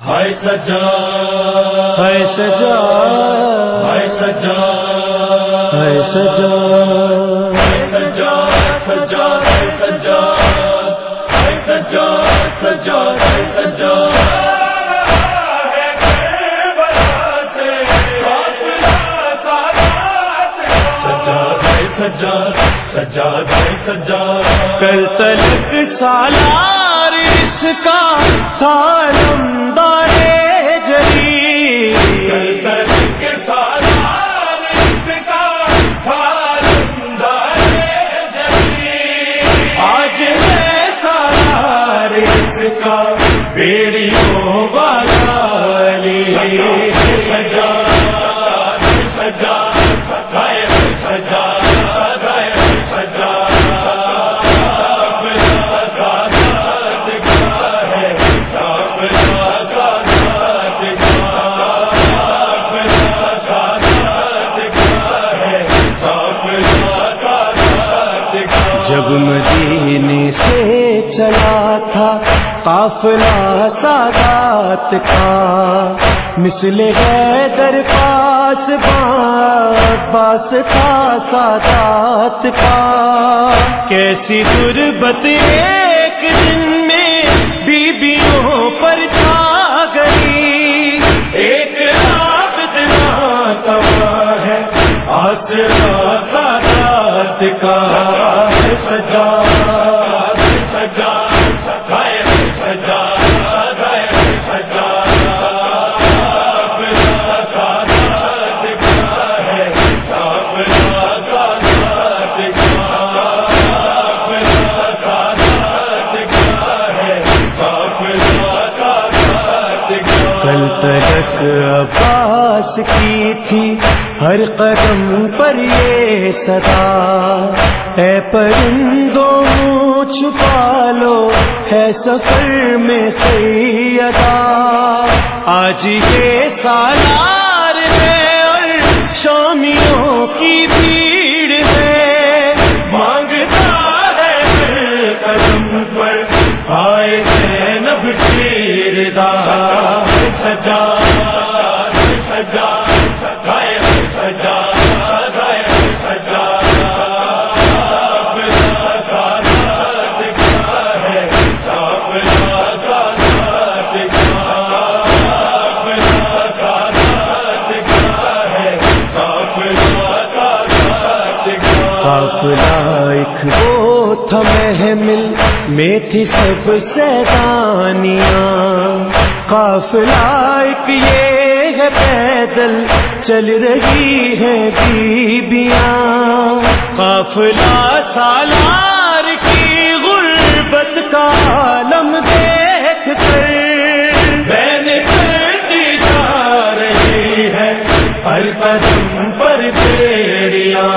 ہائے سجا ہے سجا ہائے سجا ہائے سجا سجا ہائے سجا ہائے سجا سجا ہائے سجا سجا سجا سجا سجا کل تلک سالار اس کا تھالمدار چلا تھا، قافلہ سادات کا۔ مثل ہے در پاس باس تھا سادات کا۔ کیسی غربت ایک دن میں بیبیوں پر چھا گئی۔ ایک عابد ناتوا ہے آسرا سادات کا۔ سجا کل تک عباس کی تھی، ہر قدم پر یہ صدا۔ اے پرندوں چھپا لو ہے سفر میں سیدا۔ آج یہ سالار ہے اور شامیوں کی بھیڑ سجا سجا، گائے سجا گائے سجا قافلہ ایک وہ تھا محمل میں تھی سب سیدانیاں قافلہ ایک یہ ہے پیدل چل رہی ہے بیبیاں۔ قافلہ سالار کی غربت کا عالم دیکھ کر۔ بین کرتی جا رہی ہے، ہر قدم پر بیڑیاں۔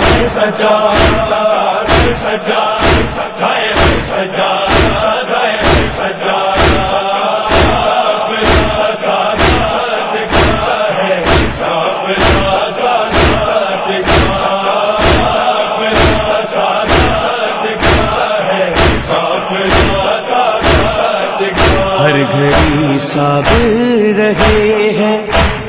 سجا سجا صابر رہے ہیں،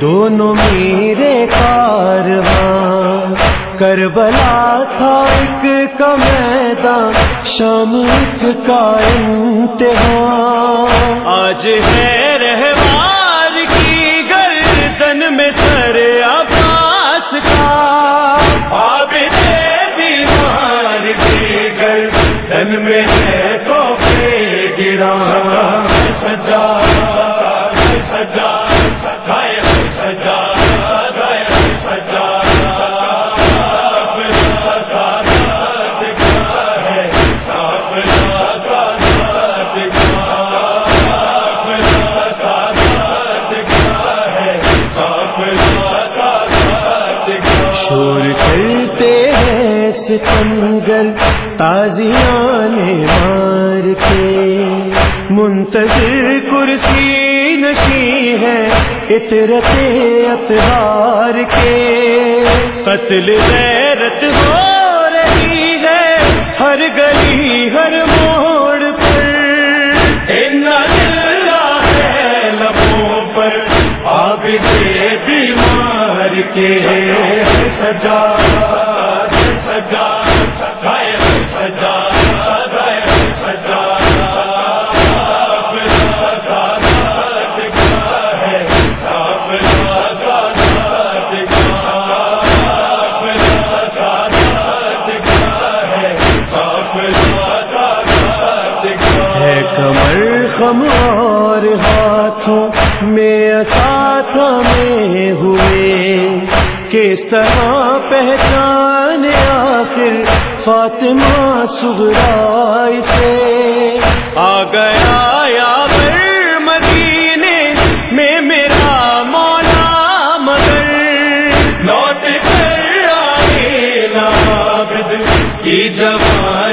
دونوں میرے کارواں کربلا تھا ایک کا میدان، شام ایک کا امتحان آج ہے رہوان۔ مگر تازیان مار کے منتظر کرسی نشی ہے اطرت اطہار کے۔ قتل غیرت ہو رہی ہے ہر گلی ہر موڑ پر۔ لبوں پر آپ کے بیمار کے۔ سجا۔ ہے کمر خمار ہاتھوں میں ساتھ میں ہوئے۔ کس طرح پہچان آخر فاطمہ سغرا سے آ گیا یا مدینے میں میرا مولا مگر۔ لوٹ کر آئے نابد کی جوانی